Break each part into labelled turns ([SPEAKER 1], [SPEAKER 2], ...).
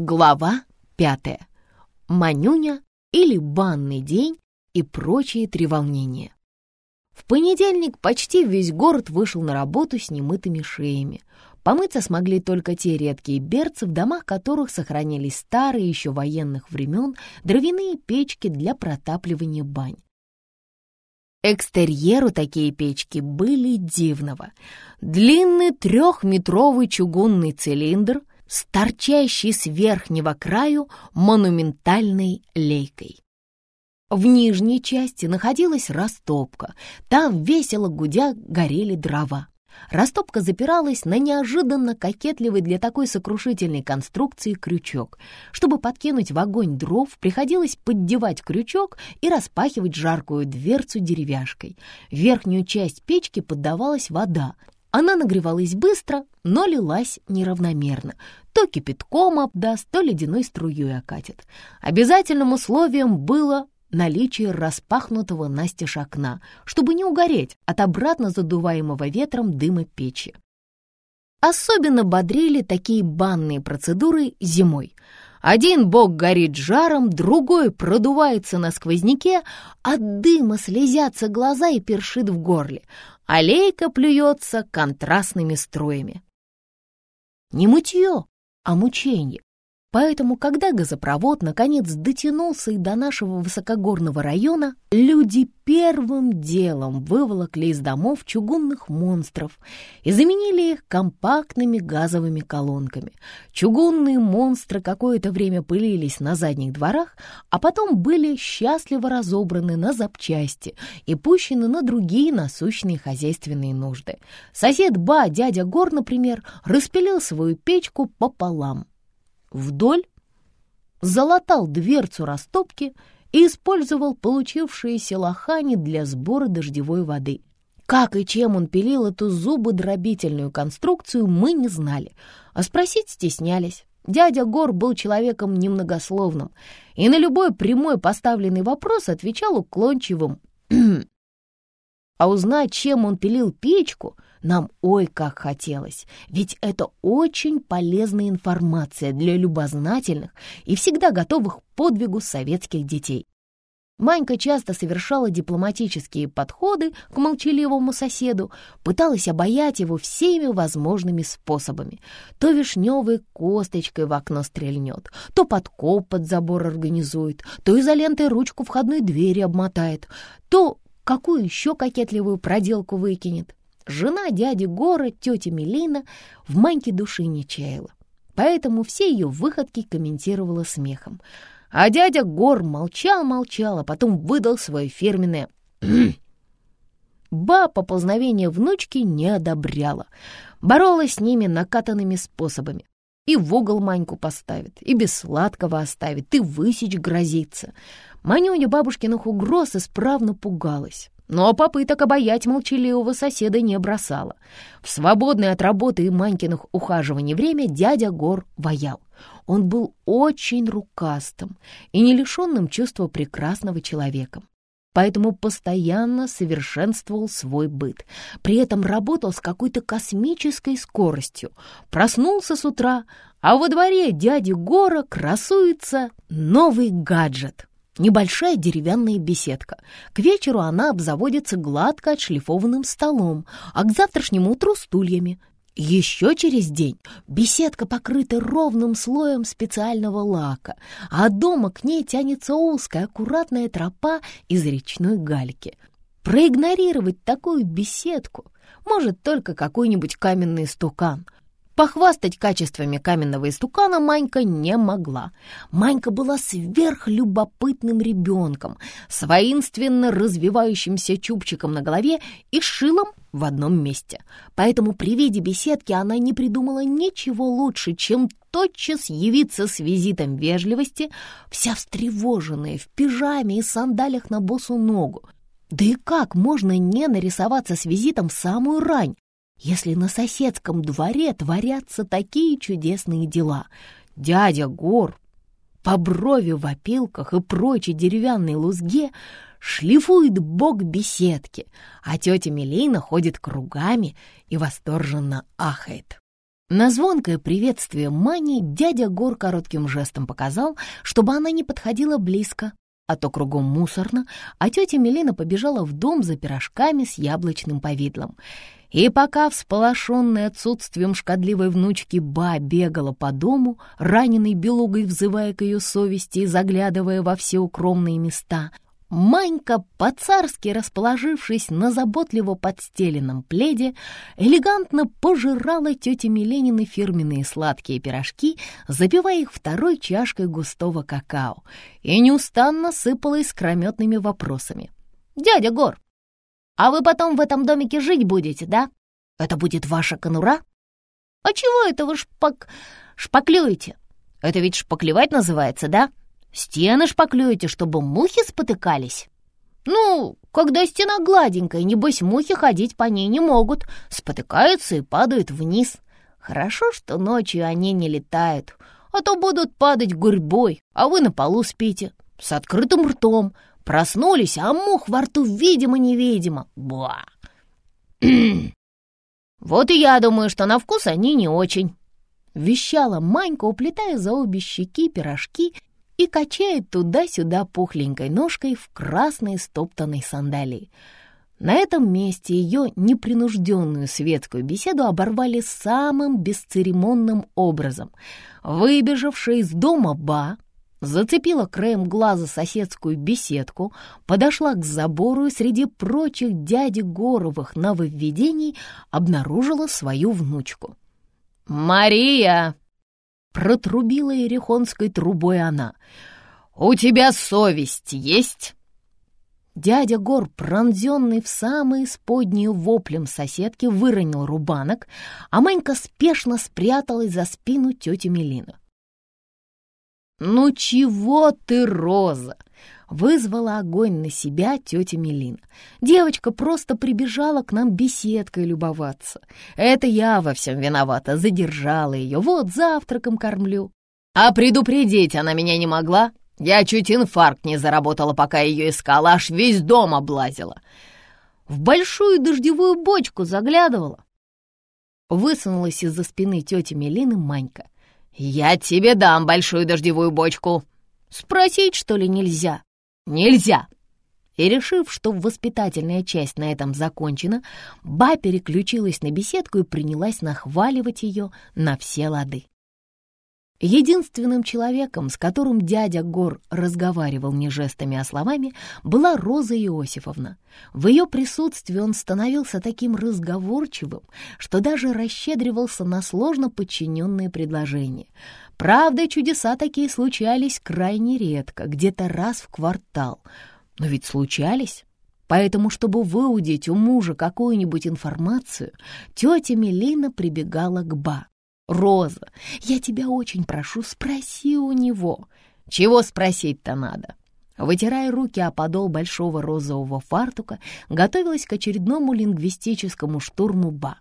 [SPEAKER 1] Глава пятая. Манюня или банный день и прочие треволнения. В понедельник почти весь город вышел на работу с немытыми шеями. Помыться смогли только те редкие берцы, в домах которых сохранились старые еще военных времен дровяные печки для протапливания бань. Экстерьеру такие печки были дивного. Длинный трехметровый чугунный цилиндр — с торчащей с верхнего краю монументальной лейкой. В нижней части находилась растопка. Там весело гудя горели дрова. Растопка запиралась на неожиданно кокетливый для такой сокрушительной конструкции крючок. Чтобы подкинуть в огонь дров, приходилось поддевать крючок и распахивать жаркую дверцу деревяшкой. В верхнюю часть печки поддавалась вода, она нагревалась быстро, но лилась неравномерно. То кипятком обдаст, то ледяной струей окатит. Обязательным условием было наличие распахнутого настежь окна, чтобы не угореть от обратно задуваемого ветром дыма печи. Особенно бодрили такие банные процедуры зимой. Один бок горит жаром, другой продувается на сквозняке, от дыма слезятся глаза и першит в горле, Аллейка плюется контрастными строями. Не мытье, а мучение. Поэтому, когда газопровод наконец дотянулся и до нашего высокогорного района, люди первым делом выволокли из домов чугунных монстров и заменили их компактными газовыми колонками. Чугунные монстры какое-то время пылились на задних дворах, а потом были счастливо разобраны на запчасти и пущены на другие насущные хозяйственные нужды. Сосед Ба, дядя Гор, например, распилил свою печку пополам вдоль, залатал дверцу растопки и использовал получившиеся лохани для сбора дождевой воды. Как и чем он пилил эту зубодробительную конструкцию, мы не знали, а спросить стеснялись. Дядя Гор был человеком немногословным и на любой прямой поставленный вопрос отвечал уклончивым А узнать, чем он пилил печку, нам ой как хотелось, ведь это очень полезная информация для любознательных и всегда готовых к подвигу советских детей. Манька часто совершала дипломатические подходы к молчаливому соседу, пыталась обаять его всеми возможными способами. То вишневой косточкой в окно стрельнет, то подкоп под забор организует, то изолентой ручку входной двери обмотает, то какую еще кокетливую проделку выкинет. Жена дяди Гора, тетя Мелина, в маньке души не чаяла, поэтому все ее выходки комментировала смехом. А дядя Гор молчал-молчал, а потом выдал свое фирменное Ба поползновение внучки не одобряла, боролась с ними накатанными способами. И в угол Маньку поставит, и без сладкого оставит, и высечь грозится. Манюня бабушкиных угроз исправно пугалась но попыток обаять молчаливого соседа не бросала. В свободное от работы и Манькиных ухаживаний время дядя Гор ваял. Он был очень рукастым и не лишенным чувства прекрасного человека. Поэтому постоянно совершенствовал свой быт. При этом работал с какой-то космической скоростью. Проснулся с утра, а во дворе дяди Гора красуется новый гаджет. Небольшая деревянная беседка. К вечеру она обзаводится гладко отшлифованным столом, а к завтрашнему утру стульями. Еще через день беседка покрыта ровным слоем специального лака, а от дома к ней тянется узкая аккуратная тропа из речной гальки. Проигнорировать такую беседку может только какой-нибудь каменный стукан — Похвастать качествами каменного истукана Манька не могла. Манька была сверхлюбопытным ребенком, с воинственно развивающимся чубчиком на голове и шилом в одном месте. Поэтому при виде беседки она не придумала ничего лучше, чем тотчас явиться с визитом вежливости, вся встревоженная, в пижаме и сандалях на босу ногу. Да и как можно не нарисоваться с визитом в самую рань, если на соседском дворе творятся такие чудесные дела. Дядя Гор по брови в опилках и прочей деревянной лузге шлифует бок беседки, а тетя Мелина ходит кругами и восторженно ахает. На звонкое приветствие Мани дядя Гор коротким жестом показал, чтобы она не подходила близко, а то кругом мусорно, а тетя Мелина побежала в дом за пирожками с яблочным повидлом. И пока всполошенная отсутствием шкодливой внучки Ба бегала по дому, раненой белугой взывая к ее совести и заглядывая во все укромные места — Манька, по-царски расположившись на заботливо подстеленном пледе, элегантно пожирала тете Миленины фирменные сладкие пирожки, запивая их второй чашкой густого какао, и неустанно сыпала искрометными вопросами. «Дядя Гор, а вы потом в этом домике жить будете, да? Это будет ваша конура? А чего это вы шпак... шпаклюете? Это ведь шпаклевать называется, да?» Стены шпаклюете, чтобы мухи спотыкались? Ну, когда стена гладенькая, небось мухи ходить по ней не могут, спотыкаются и падают вниз. Хорошо, что ночью они не летают, а то будут падать гурьбой, а вы на полу спите, с открытым ртом. Проснулись, а мух во рту видимо-невидимо. Ба! Вот и я думаю, что на вкус они не очень. Вещала Манька, уплетая за обе щеки пирожки и качает туда-сюда пухленькой ножкой в красной стоптанной сандалии. На этом месте ее непринужденную светскую беседу оборвали самым бесцеремонным образом. Выбежавшая из дома Ба зацепила краем глаза соседскую беседку, подошла к забору и среди прочих дяди Горовых нововведений обнаружила свою внучку. «Мария!» Протрубила ерехонской трубой она. «У тебя совесть есть?» Дядя Гор, пронзенный в самые сподние воплем соседки, выронил рубанок, а Манька спешно спряталась за спину тети Мелины. «Ну чего ты, Роза?» Вызвала огонь на себя тетя Мелина. Девочка просто прибежала к нам беседкой любоваться. Это я во всем виновата, задержала ее, вот завтраком кормлю. А предупредить она меня не могла. Я чуть инфаркт не заработала, пока ее искала, аж весь дом облазила. В большую дождевую бочку заглядывала. Высунулась из-за спины тети Мелины Манька. «Я тебе дам большую дождевую бочку!» «Спросить, что ли, нельзя?» Нельзя!» И решив, что воспитательная часть на этом закончена, Ба переключилась на беседку и принялась нахваливать ее на все лады. Единственным человеком, с которым дядя Гор разговаривал не жестами, а словами, была Роза Иосифовна. В ее присутствии он становился таким разговорчивым, что даже расщедривался на сложно подчиненные предложения. Правда, чудеса такие случались крайне редко, где-то раз в квартал. Но ведь случались. Поэтому, чтобы выудить у мужа какую-нибудь информацию, тетя Мелина прибегала к Ба. «Роза, я тебя очень прошу, спроси у него». «Чего спросить-то надо?» Вытирая руки о подол большого розового фартука, готовилась к очередному лингвистическому штурму Ба.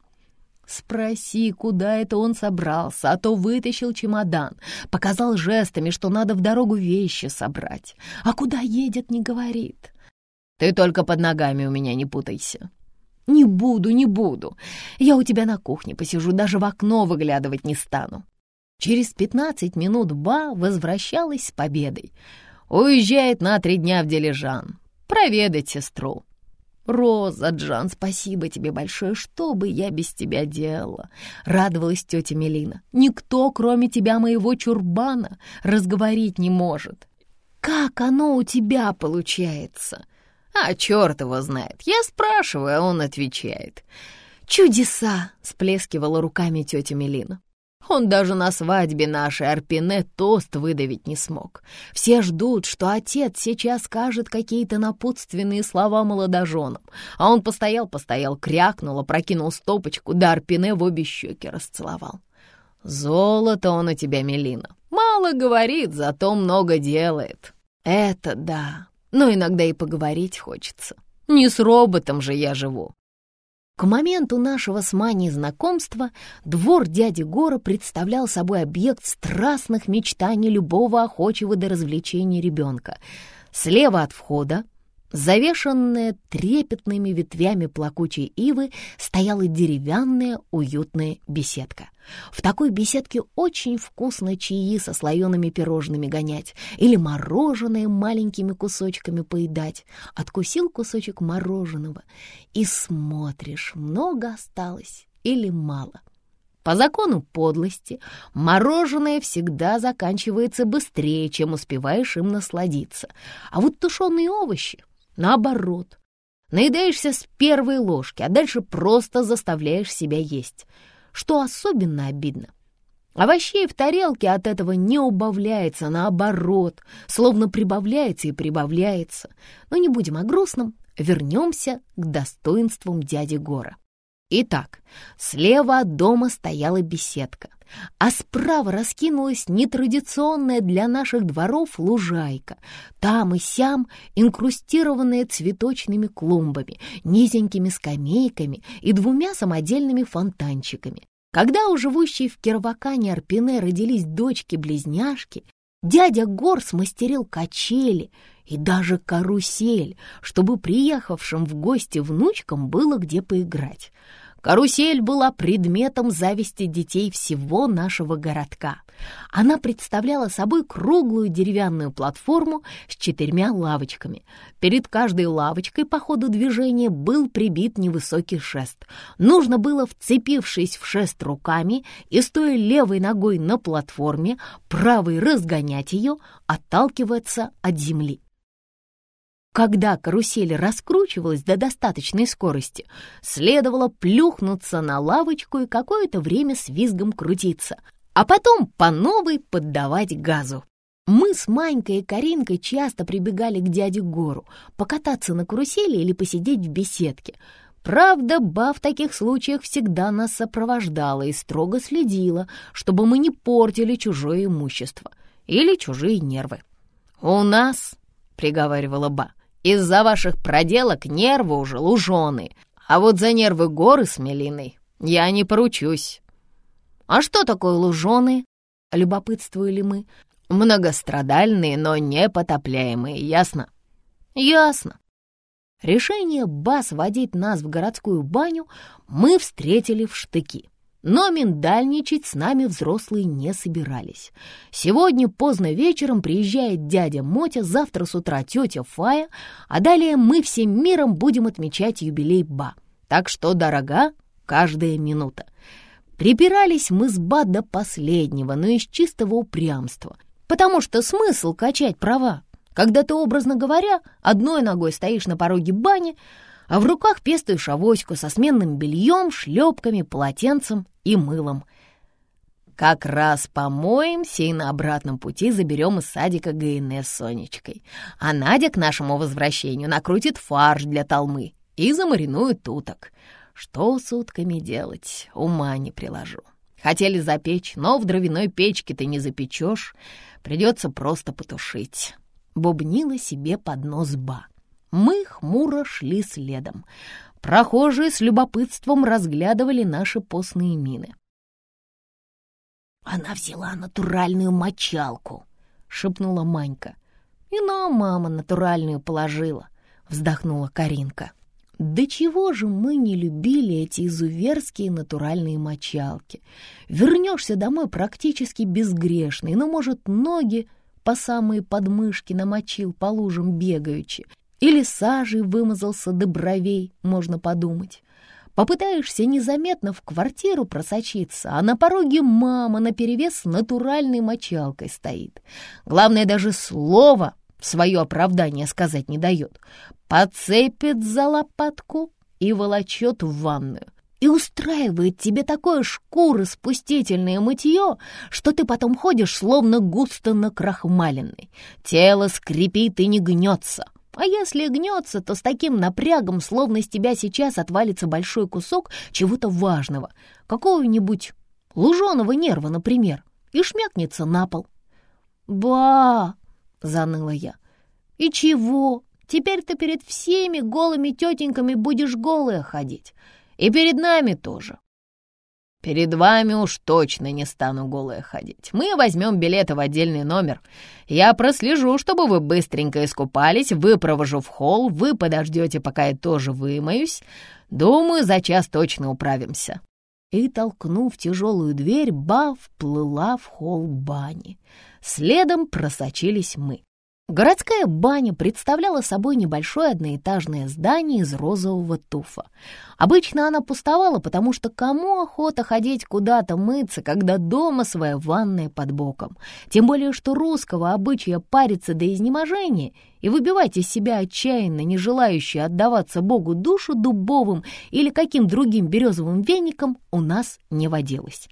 [SPEAKER 1] «Спроси, куда это он собрался, а то вытащил чемодан, показал жестами, что надо в дорогу вещи собрать, а куда едет, не говорит». «Ты только под ногами у меня не путайся», «Не буду, не буду. Я у тебя на кухне посижу, даже в окно выглядывать не стану». Через пятнадцать минут Ба возвращалась с победой. Уезжает на три дня в Дилижан. Проведать сестру. «Роза, Джан, спасибо тебе большое, что бы я без тебя делала?» — радовалась тетя Мелина. «Никто, кроме тебя, моего чурбана, разговорить не может. Как оно у тебя получается?» А черт его знает. Я спрашиваю, а он отвечает. «Чудеса!» — сплескивала руками тетя Мелина. Он даже на свадьбе нашей Арпине тост выдавить не смог. Все ждут, что отец сейчас скажет какие-то напутственные слова молодоженам, а он постоял-постоял, крякнул, опрокинул стопочку, да Арпине в обе щеки расцеловал. «Золото он у тебя, Мелина. Мало говорит, зато много делает». «Это да но иногда и поговорить хочется. Не с роботом же я живу. К моменту нашего с Маней знакомства двор дяди Гора представлял собой объект страстных мечтаний любого охочего до развлечения ребенка. Слева от входа Завешенная трепетными ветвями плакучей ивы стояла деревянная уютная беседка. В такой беседке очень вкусно чаи со слоеными пирожными гонять или мороженое маленькими кусочками поедать. Откусил кусочек мороженого и смотришь, много осталось или мало. По закону подлости мороженое всегда заканчивается быстрее, чем успеваешь им насладиться. А вот тушеные овощи Наоборот, наедаешься с первой ложки, а дальше просто заставляешь себя есть. Что особенно обидно. Овощей в тарелке от этого не убавляется, наоборот, словно прибавляется и прибавляется. Но не будем о грустном, вернемся к достоинствам дяди Гора. Итак, слева от дома стояла беседка, а справа раскинулась нетрадиционная для наших дворов лужайка, там и сям инкрустированная цветочными клумбами, низенькими скамейками и двумя самодельными фонтанчиками. Когда у живущей в Кирвакане Арпине родились дочки-близняшки, дядя Гор смастерил качели и даже карусель, чтобы приехавшим в гости внучкам было где поиграть. Карусель была предметом зависти детей всего нашего городка. Она представляла собой круглую деревянную платформу с четырьмя лавочками. Перед каждой лавочкой по ходу движения был прибит невысокий шест. Нужно было, вцепившись в шест руками и стоя левой ногой на платформе, правой разгонять ее, отталкиваться от земли. Когда карусель раскручивалась до достаточной скорости, следовало плюхнуться на лавочку и какое-то время с визгом крутиться, а потом по новой поддавать газу. Мы с Манькой и Каринкой часто прибегали к дяде Гору покататься на карусели или посидеть в беседке. Правда, Ба в таких случаях всегда нас сопровождала и строго следила, чтобы мы не портили чужое имущество или чужие нервы. «У нас», — приговаривала Ба, из-за ваших проделок нервы уже лужены, а вот за нервы горы с Мелиной я не поручусь». «А что такое луженые?» — любопытствовали мы. «Многострадальные, но непотопляемые, ясно?» «Ясно». Решение Бас водить нас в городскую баню мы встретили в штыки. Но миндальничать с нами взрослые не собирались. Сегодня поздно вечером приезжает дядя Мотя, завтра с утра тетя Фая, а далее мы всем миром будем отмечать юбилей Ба. Так что дорога каждая минута. Припирались мы с Ба до последнего, но из чистого упрямства, потому что смысл качать права, когда ты, образно говоря, одной ногой стоишь на пороге бани, а в руках пестуешь авоську со сменным бельем, шлепками, полотенцем и мылом. Как раз помоемся и на обратном пути заберем из садика ГНС с Сонечкой. А Надя к нашему возвращению накрутит фарш для толмы и замаринует уток. Что с утками делать, ума не приложу. Хотели запечь, но в дровяной печке ты не запечешь, придется просто потушить. Бубнила себе под нос Ба. Мы хмуро шли следом. Прохожие с любопытством разглядывали наши постные мины. «Она взяла натуральную мочалку», — шепнула Манька. «И нам мама натуральную положила», — вздохнула Каринка. Да чего же мы не любили эти изуверские натуральные мочалки? Вернешься домой практически безгрешный, но, может, ноги по самые подмышки намочил по лужам бегаючи, или сажей вымазался до бровей, можно подумать. Попытаешься незаметно в квартиру просочиться, а на пороге мама наперевес натуральной мочалкой стоит. Главное, даже слово в свое оправдание сказать не дает. Подцепит за лопатку и волочет в ванную. И устраивает тебе такое шкуроспустительное мытье, что ты потом ходишь словно густо накрахмаленный. Тело скрипит и не гнется. А если гнется, то с таким напрягом, словно из тебя сейчас отвалится большой кусок чего-то важного, какого-нибудь луженого нерва, например, и шмякнется на пол. «Ба!» — заныла я. «И чего? Теперь ты перед всеми голыми тетеньками будешь голая ходить. И перед нами тоже». Перед вами уж точно не стану голая ходить. Мы возьмем билеты в отдельный номер. Я прослежу, чтобы вы быстренько искупались, выпровожу в холл, вы подождете, пока я тоже вымоюсь. Думаю, за час точно управимся». И, толкнув тяжелую дверь, Ба вплыла в холл бани. Следом просочились мы. Городская баня представляла собой небольшое одноэтажное здание из розового туфа. Обычно она пустовала, потому что кому охота ходить куда-то мыться, когда дома своя ванная под боком? Тем более, что русского обычая париться до изнеможения и выбивать из себя отчаянно не желающие отдаваться Богу душу дубовым или каким другим березовым веником у нас не водилось.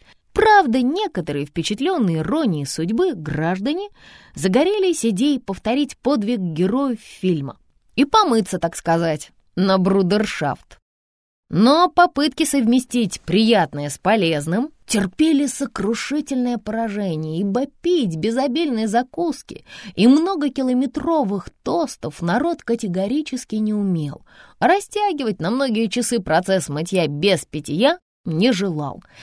[SPEAKER 1] Правда, некоторые впечатленные иронией судьбы граждане загорелись идеей повторить подвиг героев фильма и помыться, так сказать, на брудершафт. Но попытки совместить приятное с полезным терпели сокрушительное поражение, ибо пить без обильной закуски и многокилометровых тостов народ категорически не умел. Растягивать на многие часы процесс мытья без питья не желал —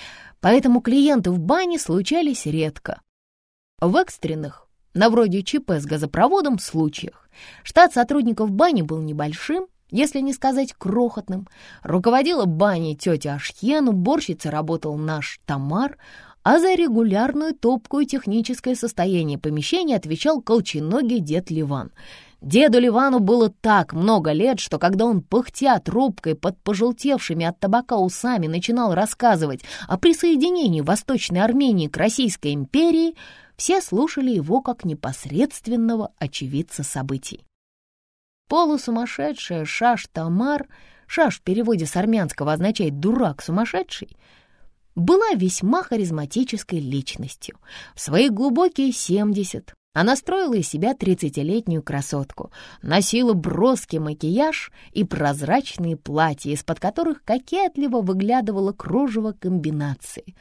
[SPEAKER 1] поэтому клиенты в бане случались редко. В экстренных, на вроде ЧП с газопроводом, случаях штат сотрудников бани был небольшим, если не сказать крохотным. Руководила баней тетя Ашхен, уборщицей работал наш Тамар, а за регулярную топку и техническое состояние помещения отвечал колченогий дед Ливан — Деду Ливану было так много лет, что когда он, пыхтя трубкой под пожелтевшими от табака усами, начинал рассказывать о присоединении Восточной Армении к Российской империи, все слушали его как непосредственного очевидца событий. Полусумасшедшая Шаш Тамар, Шаш в переводе с армянского означает «дурак сумасшедший», была весьма харизматической личностью. В свои глубокие семьдесят она строила из себя тридцатилетнюю красотку, носила броский макияж и прозрачные платья, из-под которых кокетливо выглядывало кружево комбинации.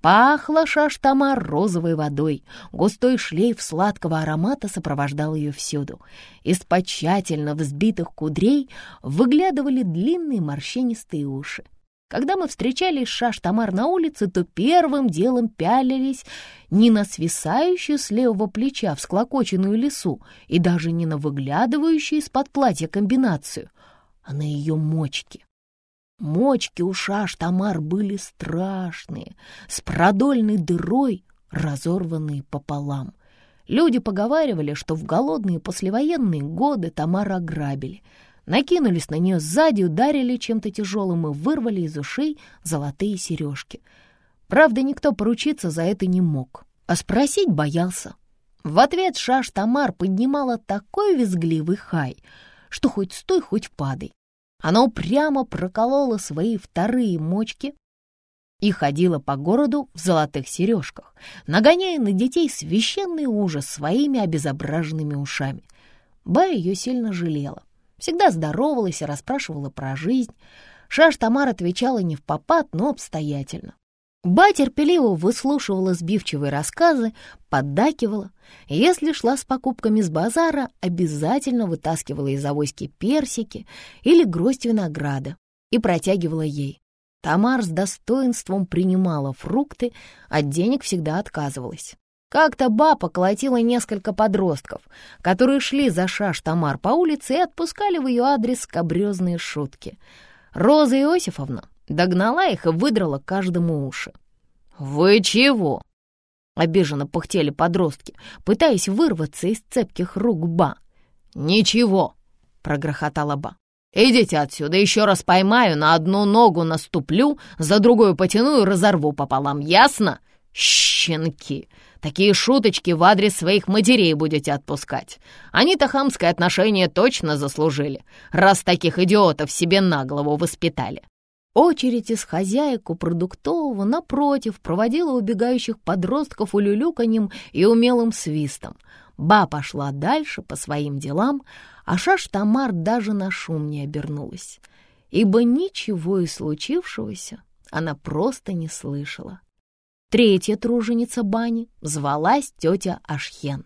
[SPEAKER 1] Пахло шаштама розовой водой, густой шлейф сладкого аромата сопровождал ее всюду. Из-под тщательно взбитых кудрей выглядывали длинные морщинистые уши. Когда мы встречались Шаш-Тамар на улице, то первым делом пялились не на свисающую с левого плеча всклокоченную лесу и даже не на выглядывающую из-под платья комбинацию, а на ее мочки. Мочки у Шаш-Тамар были страшные, с продольной дырой, разорванные пополам. Люди поговаривали, что в голодные послевоенные годы Тамар ограбили — накинулись на нее сзади, ударили чем-то тяжелым и вырвали из ушей золотые сережки. Правда, никто поручиться за это не мог, а спросить боялся. В ответ Шаш Тамар поднимала такой визгливый хай, что хоть стой, хоть падай. Она упрямо проколола свои вторые мочки и ходила по городу в золотых сережках, нагоняя на детей священный ужас своими обезображенными ушами. Ба ее сильно жалела. Всегда здоровалась и расспрашивала про жизнь. Шаш Тамар отвечала не в попад, но обстоятельно. Ба терпеливо выслушивала сбивчивые рассказы, поддакивала. Если шла с покупками с базара, обязательно вытаскивала из авоськи персики или гроздь винограда и протягивала ей. Тамар с достоинством принимала фрукты, от денег всегда отказывалась. Как-то баба колотила несколько подростков, которые шли за шаш Тамар по улице и отпускали в ее адрес скобрезные шутки. Роза Иосифовна догнала их и выдрала каждому уши. «Вы чего?» — обиженно пыхтели подростки, пытаясь вырваться из цепких рук Ба. «Ничего!» — прогрохотала Ба. «Идите отсюда, еще раз поймаю, на одну ногу наступлю, за другую потяну и разорву пополам, ясно? Щенки!» Такие шуточки в адрес своих матерей будете отпускать. Они-то хамское отношение точно заслужили, раз таких идиотов себе на голову воспитали». Очередь из хозяек у продуктового, напротив, проводила убегающих подростков улюлюканьем и умелым свистом. Ба пошла дальше по своим делам, а Шаш Тамар даже на шум не обернулась, ибо ничего из случившегося она просто не слышала. Третья труженица бани звалась тетя Ашхен.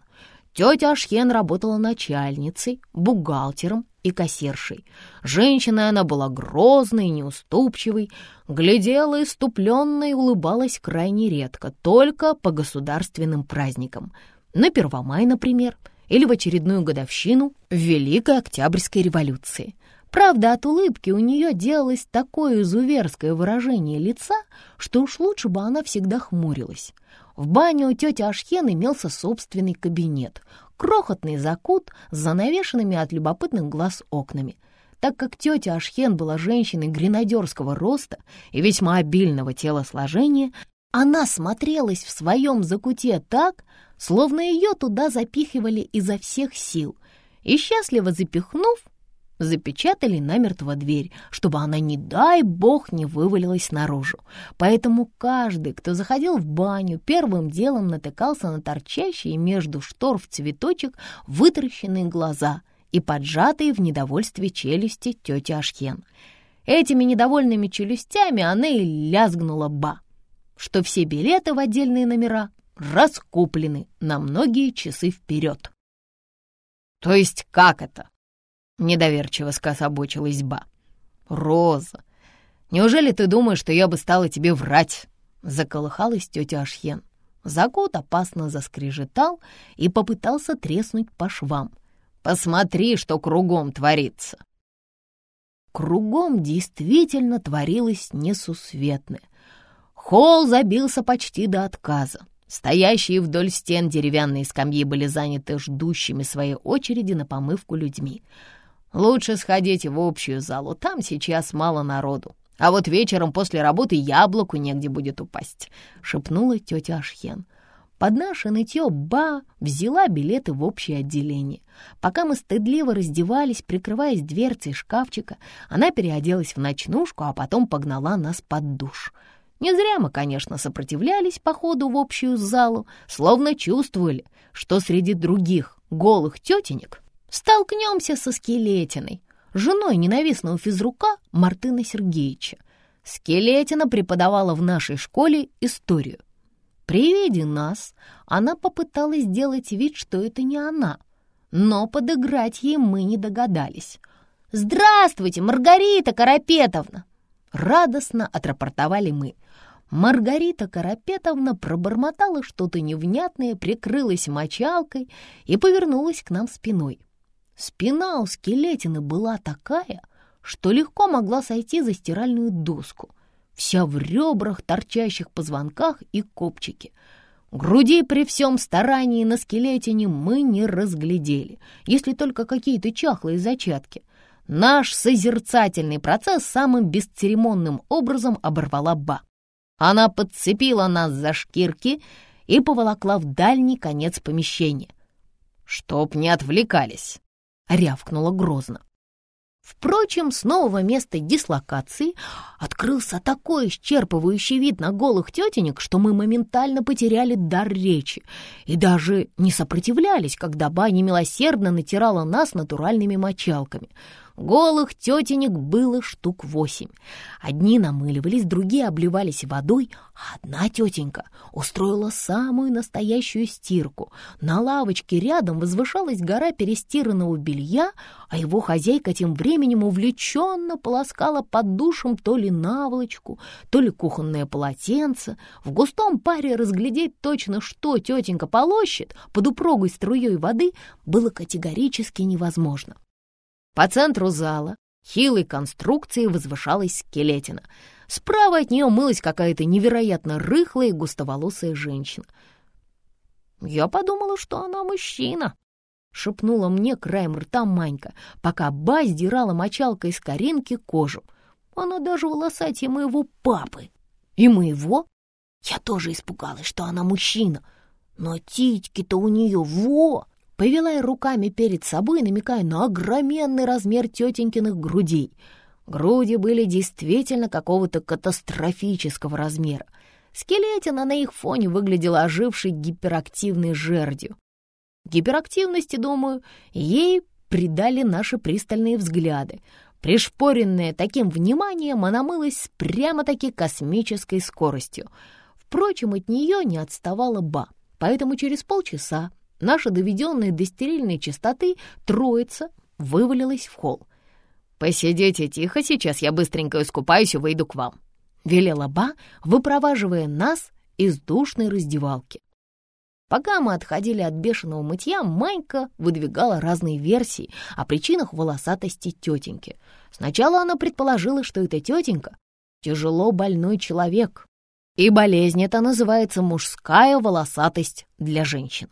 [SPEAKER 1] Тетя Ашхен работала начальницей, бухгалтером и кассиршей. Женщиной она была грозной, неуступчивой, глядела иступленно и улыбалась крайне редко, только по государственным праздникам. На Первомай, например, или в очередную годовщину Великой Октябрьской революции. Правда, от улыбки у нее делалось такое изуверское выражение лица, что уж лучше бы она всегда хмурилась. В бане у тети Ашхен имелся собственный кабинет, крохотный закут с занавешенными от любопытных глаз окнами. Так как тетя Ашхен была женщиной гренадерского роста и весьма обильного телосложения, она смотрелась в своем закуте так, словно ее туда запихивали изо всех сил, и, счастливо запихнув, запечатали намертво дверь, чтобы она, не дай бог, не вывалилась наружу. Поэтому каждый, кто заходил в баню, первым делом натыкался на торчащие между штор в цветочек вытаращенные глаза и поджатые в недовольстве челюсти тети Ашхен. Этими недовольными челюстями она и лязгнула ба, что все билеты в отдельные номера раскуплены на многие часы вперед. «То есть как это?» Недоверчиво скособочилась Ба. «Роза, неужели ты думаешь, что я бы стала тебе врать?» Заколыхалась тетя Ашьен. Закот опасно заскрежетал и попытался треснуть по швам. «Посмотри, что кругом творится!» Кругом действительно творилось несусветное. Холл забился почти до отказа. Стоящие вдоль стен деревянные скамьи были заняты ждущими своей очереди на помывку людьми. Лучше сходите в общую залу, там сейчас мало народу. А вот вечером после работы яблоку негде будет упасть», — шепнула тетя Ашхен. Под наше нытье Ба взяла билеты в общее отделение. Пока мы стыдливо раздевались, прикрываясь дверцей шкафчика, она переоделась в ночнушку, а потом погнала нас под душ. Не зря мы, конечно, сопротивлялись походу в общую залу, словно чувствовали, что среди других голых тетенек Столкнемся со Скелетиной, женой ненавистного физрука Мартына Сергеевича. Скелетина преподавала в нашей школе историю. При виде нас она попыталась сделать вид, что это не она, но подыграть ей мы не догадались. «Здравствуйте, Маргарита Карапетовна!» Радостно отрапортовали мы. Маргарита Карапетовна пробормотала что-то невнятное, прикрылась мочалкой и повернулась к нам спиной. Спина у скелетины была такая, что легко могла сойти за стиральную доску, вся в ребрах, торчащих позвонках и копчике. Груди при всем старании на скелетине мы не разглядели, если только какие-то чахлые зачатки. Наш созерцательный процесс самым бесцеремонным образом оборвала Ба. Она подцепила нас за шкирки и поволокла в дальний конец помещения. «Чтоб не отвлекались!» — рявкнула грозно. Впрочем, с нового места дислокации открылся такой исчерпывающий вид на голых тетенек, что мы моментально потеряли дар речи и даже не сопротивлялись, когда Баня милосердно натирала нас натуральными мочалками — Голых тетенек было штук восемь. Одни намыливались, другие обливались водой, а одна тетенька устроила самую настоящую стирку. На лавочке рядом возвышалась гора перестиранного белья, а его хозяйка тем временем увлеченно полоскала под душем то ли наволочку, то ли кухонное полотенце. В густом паре разглядеть точно, что тетенька полощет под упругой струей воды, было категорически невозможно. По центру зала хилой конструкции возвышалась скелетина. Справа от нее мылась какая-то невероятно рыхлая и густоволосая женщина. «Я подумала, что она мужчина», — шепнула мне краем рта Манька, пока Ба сдирала мочалкой из коринки кожу. «Она даже волосатее моего папы». «И моего?» Я тоже испугалась, что она мужчина. Но титьки-то у нее во! Повела я руками перед собой, намекая на огроменный размер тетенькиных грудей. Груди были действительно какого-то катастрофического размера. Скелетина на их фоне выглядела ожившей гиперактивной жердью. Гиперактивности, думаю, ей придали наши пристальные взгляды. Пришпоренная таким вниманием, она мылась с прямо-таки космической скоростью. Впрочем, от нее не отставала Ба, поэтому через полчаса наша доведенная до стерильной чистоты троица вывалилась в холл. «Посидите тихо, сейчас я быстренько искупаюсь и выйду к вам», — велела Ба, выпроваживая нас из душной раздевалки. Пока мы отходили от бешеного мытья, Манька выдвигала разные версии о причинах волосатости тетеньки. Сначала она предположила, что эта тетенька — тяжело больной человек, и болезнь эта называется мужская волосатость для женщин.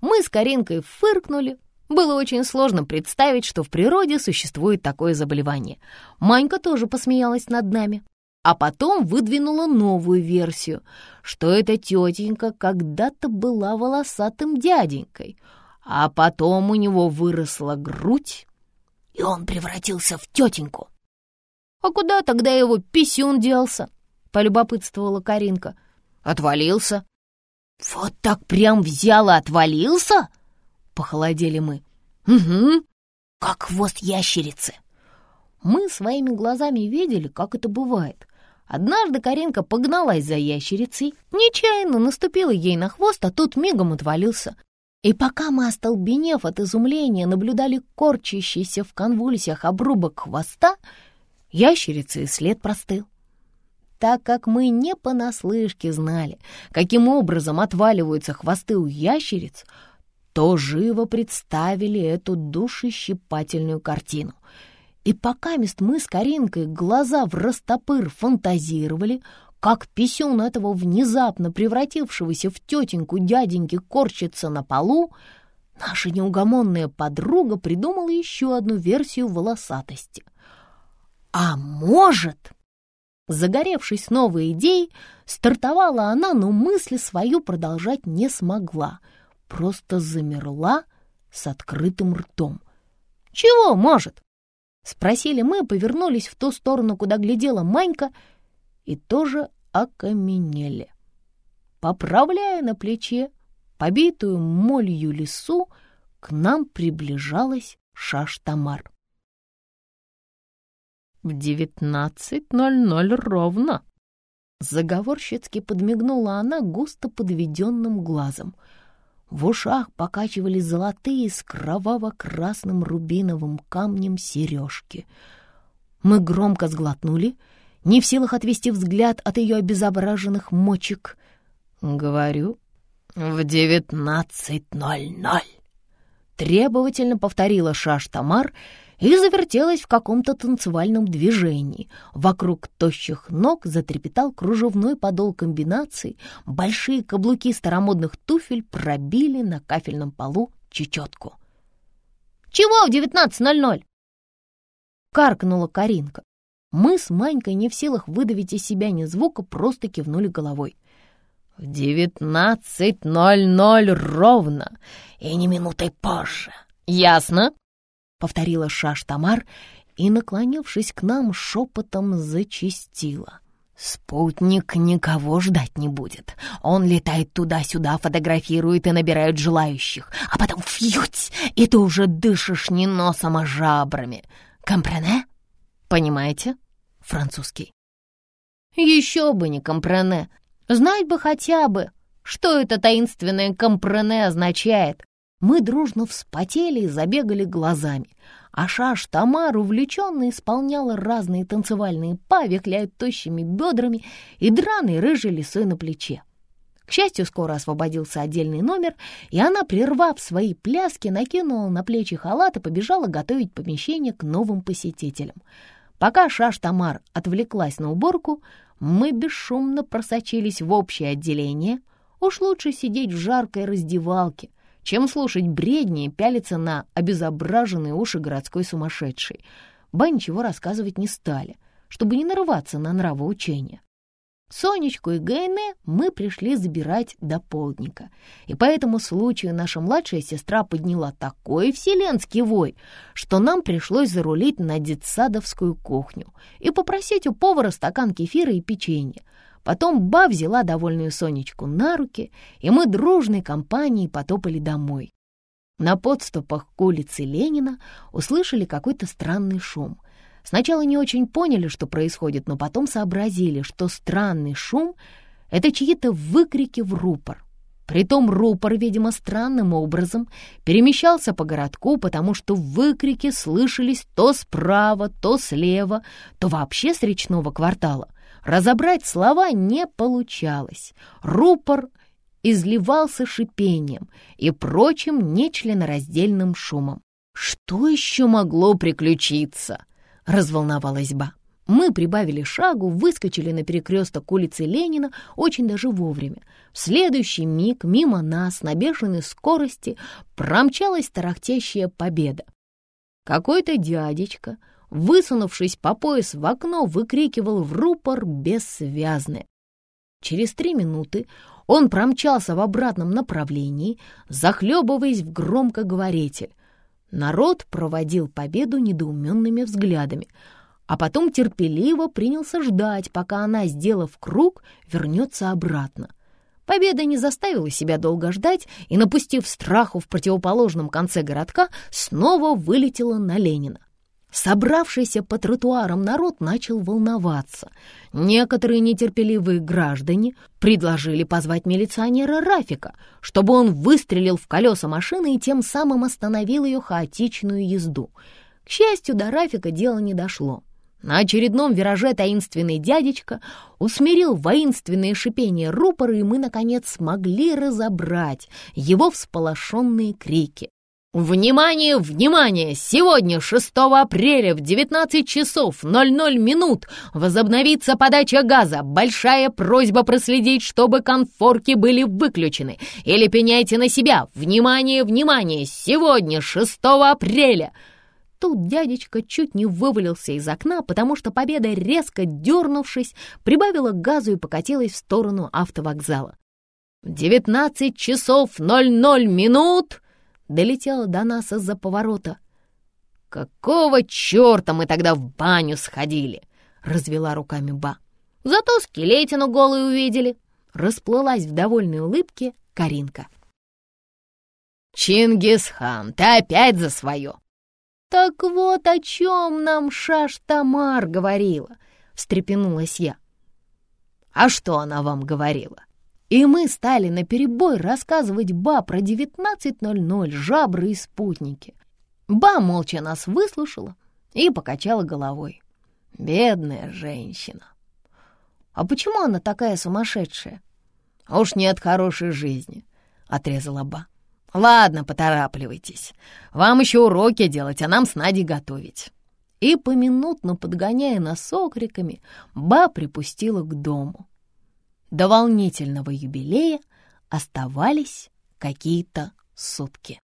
[SPEAKER 1] Мы с Каринкой фыркнули, было очень сложно представить, что в природе существует такое заболевание. Манька тоже посмеялась над нами, а потом выдвинула новую версию, что эта тетенька когда-то была волосатым дяденькой, а потом у него выросла грудь, и он превратился в тетеньку. «А куда тогда его писюн делся?» — полюбопытствовала Каринка. «Отвалился». «Вот так прям взял и отвалился?» Похолодели мы. «Угу, как хвост ящерицы». Мы своими глазами видели, как это бывает. Однажды Каренка погналась за ящерицей, нечаянно наступила ей на хвост, а тот мигом отвалился. И пока мы, остолбенев от изумления, наблюдали корчащийся в конвульсиях обрубок хвоста, ящерица и след простыл. Так как мы не понаслышке знали, каким образом отваливаются хвосты у ящериц, то живо представили эту душещипательную картину. И пока мест мы с Каринкой глаза в растопыр фантазировали, как писюн этого внезапно превратившегося в тетеньку дяденьки корчится на полу, наша неугомонная подруга придумала еще одну версию волосатости. А может... Загоревшись новой идеей, стартовала она, но мысли свою продолжать не смогла — просто замерла с открытым ртом. «Чего может?» — спросили мы, повернулись в ту сторону, куда глядела Манька, и тоже окаменели. Поправляя на плече побитую молью лису, к нам приближалась Шаш-Тамар. «В девятнадцать ноль ноль ровно!» Заговорщицки подмигнула она густо подведенным глазом — в ушах покачивались золотые с кроваво-красным рубиновым камнем сережки. Мы громко сглотнули, не в силах отвести взгляд от ее обезображенных мочек. Говорю, в девятнадцать ноль ноль. Требовательно повторила Шаш Тамар и завертелась в каком-то танцевальном движении. Вокруг тощих ног затрепетал кружевной подол комбинации, большие каблуки старомодных туфель пробили на кафельном полу чечетку. «Чего в девятнадцать ноль ноль?» Каркнула Каринка. Мы с Манькой не в силах выдавить из себя ни звука, просто кивнули головой. «В девятнадцать ноль ноль ровно, и не минутой позже. Ясно?» — повторила Шаш-Тамар и, наклонившись к нам, шепотом зачистила. «Спутник никого ждать не будет. Он летает туда-сюда, фотографирует и набирает желающих, а потом фьють, и ты уже дышишь не носом, а жабрами. Компрене? Понимаете? Французский. Еще бы не компрене. Знать бы хотя бы, что это таинственное компрене означает. Мы дружно вспотели и забегали глазами, а Шаш Тамар увлеченно исполняла разные танцевальные па, вихляя тощими бедрами и драной рыжей лисой на плече. К счастью, скоро освободился отдельный номер, и она, прервав свои пляски, накинула на плечи халат и побежала готовить помещение к новым посетителям. Пока Шаш Тамар отвлеклась на уборку, мы бесшумно просочились в общее отделение. Уж лучше сидеть в жаркой раздевалке, чем слушать бредни и пялиться на обезображенные уши городской сумасшедшей. Ба ничего рассказывать не стали, чтобы не нарываться на нравоучения. Сонечку и Гейне мы пришли забирать до полдника, и по этому случаю наша младшая сестра подняла такой вселенский вой, что нам пришлось зарулить на детсадовскую кухню и попросить у повара стакан кефира и печенья — Потом Ба взяла довольную Сонечку на руки, и мы дружной компанией потопали домой. На подступах к улице Ленина услышали какой-то странный шум. Сначала не очень поняли, что происходит, но потом сообразили, что странный шум — это чьи-то выкрики в рупор. Притом рупор, видимо, странным образом перемещался по городку, потому что выкрики слышались то справа, то слева, то вообще с речного квартала. Разобрать слова не получалось. Рупор изливался шипением и прочим нечленораздельным шумом. «Что еще могло приключиться?» — разволновалась Ба. Мы прибавили шагу, выскочили на перекресток улицы Ленина очень даже вовремя. В следующий миг мимо нас на бешеной скорости промчалась тарахтящая победа. Какой-то дядечка, высунувшись по пояс в окно, выкрикивал в рупор бессвязное. Через три минуты он промчался в обратном направлении, захлебываясь в громкоговоритель. Народ проводил победу недоуменными взглядами — а потом терпеливо принялся ждать, пока она, сделав круг, вернется обратно. Победа не заставила себя долго ждать и, напустив страху в противоположном конце городка, снова вылетела на Ленина. Собравшийся по тротуарам народ начал волноваться. Некоторые нетерпеливые граждане предложили позвать милиционера Рафика, чтобы он выстрелил в колеса машины и тем самым остановил ее хаотичную езду. К счастью, до Рафика дело не дошло. На очередном вираже таинственный дядечка усмирил воинственные шипения рупора, и мы, наконец, смогли разобрать его всполошенные крики. «Внимание, внимание! Сегодня, 6 апреля в 19 часов 00 минут возобновится подача газа. Большая просьба проследить, чтобы конфорки были выключены. Или пеняйте на себя. Внимание, внимание! Сегодня, 6 апреля!» Тут дядечка чуть не вывалился из окна, потому что Победа, резко дернувшись, прибавила газу и покатилась в сторону автовокзала. «Девятнадцать часов ноль ноль минут!» Долетела до нас из-за поворота. «Какого черта мы тогда в баню сходили?» — развела руками Ба. «Зато скелетину голую увидели!» — расплылась в довольной улыбке Каринка. «Чингисхан, ты опять за свое!» «Так вот о чем нам Шаш-Тамар говорила», — встрепенулась я. «А что она вам говорила?» И мы стали наперебой рассказывать Ба про 19.00, жабры и спутники. Ба молча нас выслушала и покачала головой. Бедная женщина. А почему она такая сумасшедшая? Уж не от хорошей жизни, — отрезала Ба. «Ладно, поторапливайтесь. Вам еще уроки делать, а нам с Надей готовить». И, поминутно подгоняя нас окриками, Ба припустила к дому. До волнительного юбилея оставались какие-то сутки.